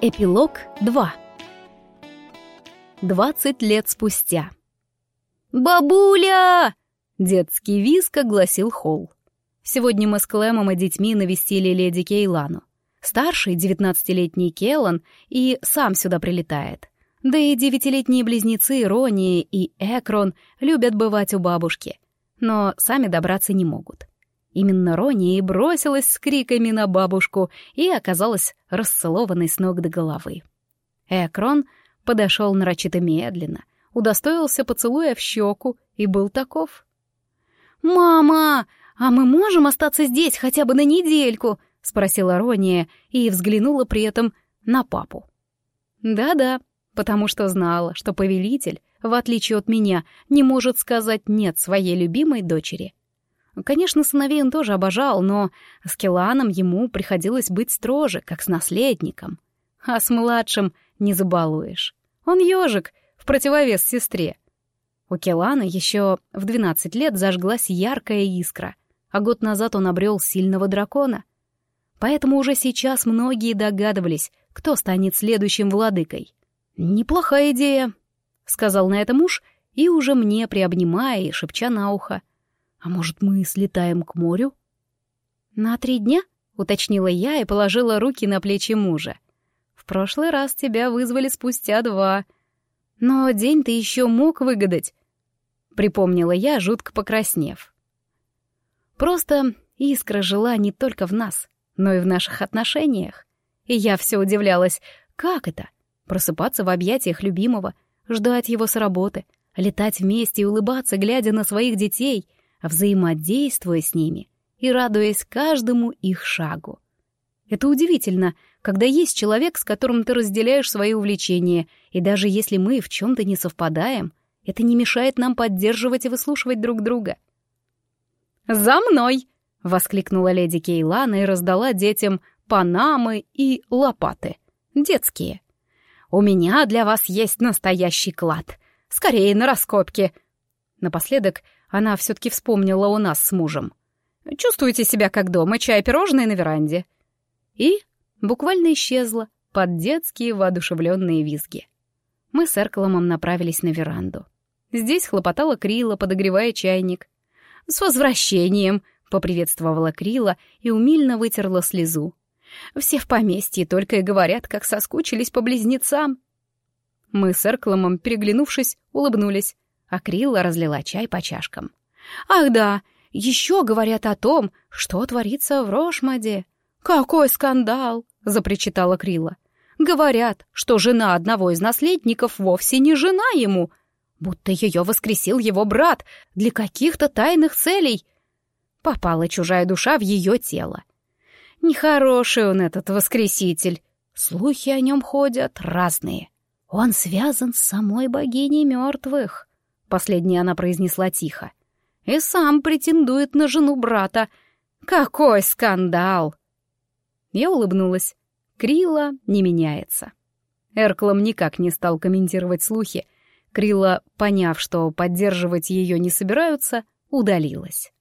Эпилог 2 Двадцать лет спустя. «Бабуля!» — детский визг огласил холл. Сегодня мы с Клэмом и детьми навестили леди Кейлану. Старший, девятнадцатилетний Келлан, и сам сюда прилетает. Да и девятилетние близнецы Рони и Экрон любят бывать у бабушки, но сами добраться не могут. Именно Рони и бросилась с криками на бабушку и оказалась расцелованной с ног до головы. Экрон подошел нарочито медленно, удостоился поцелуя в щеку и был таков. «Мама, а мы можем остаться здесь хотя бы на недельку?» — спросила Рония и взглянула при этом на папу. «Да-да», потому что знала, что повелитель, в отличие от меня, не может сказать «нет» своей любимой дочери. Конечно, сыновей он тоже обожал, но с Келаном ему приходилось быть строже, как с наследником. А с младшим не забалуешь. Он ежик, в противовес сестре. У Келана еще в 12 лет зажглась яркая искра, а год назад он обрел сильного дракона. Поэтому уже сейчас многие догадывались, кто станет следующим владыкой. «Неплохая идея», — сказал на это муж, и уже мне, приобнимая и шепча на ухо. А может, мы слетаем к морю? На три дня? Уточнила я и положила руки на плечи мужа. В прошлый раз тебя вызвали спустя два. Но день ты еще мог выгадать. Припомнила я, жутко покраснев. Просто искра жила не только в нас, но и в наших отношениях. И я все удивлялась, как это? Просыпаться в объятиях любимого, ждать его с работы, летать вместе и улыбаться, глядя на своих детей — взаимодействуя с ними и радуясь каждому их шагу. Это удивительно, когда есть человек, с которым ты разделяешь свои увлечения, и даже если мы в чем-то не совпадаем, это не мешает нам поддерживать и выслушивать друг друга. «За мной!» — воскликнула леди Кейлана и раздала детям панамы и лопаты. Детские. «У меня для вас есть настоящий клад. Скорее на раскопки!» Напоследок она все-таки вспомнила у нас с мужем. «Чувствуете себя как дома, чай, пирожные на веранде». И буквально исчезла под детские воодушевленные визги. Мы с Эркломом направились на веранду. Здесь хлопотала Крила, подогревая чайник. «С возвращением!» — поприветствовала Крила и умильно вытерла слезу. «Все в поместье только и говорят, как соскучились по близнецам». Мы с Эркломом, переглянувшись, улыбнулись. Акрила разлила чай по чашкам. «Ах да, еще говорят о том, что творится в Рошмаде». «Какой скандал!» — запричитала Крила. «Говорят, что жена одного из наследников вовсе не жена ему, будто ее воскресил его брат для каких-то тайных целей. Попала чужая душа в ее тело. Нехороший он этот воскреситель. Слухи о нем ходят разные. Он связан с самой богиней мертвых. Последнее она произнесла тихо. «И сам претендует на жену брата. Какой скандал!» Я улыбнулась. Крила не меняется. Эрклом никак не стал комментировать слухи. Крила, поняв, что поддерживать ее не собираются, удалилась.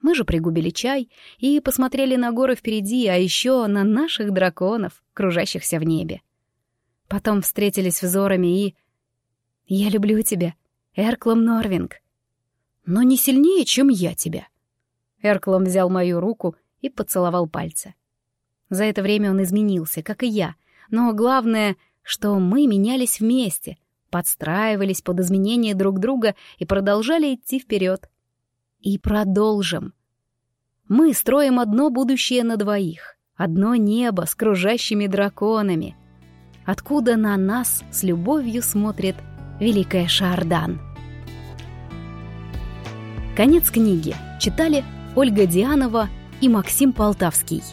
Мы же пригубили чай и посмотрели на горы впереди, а еще на наших драконов, кружащихся в небе. Потом встретились взорами и... «Я люблю тебя», Эрклом Норвинг. Но не сильнее, чем я тебя. Эрклом взял мою руку и поцеловал пальцы. За это время он изменился, как и я. Но главное, что мы менялись вместе, подстраивались под изменения друг друга и продолжали идти вперед. И продолжим. Мы строим одно будущее на двоих, одно небо с кружащими драконами, откуда на нас с любовью смотрит Великая Шардан. Конец книги читали Ольга Дианова и Максим Полтавский.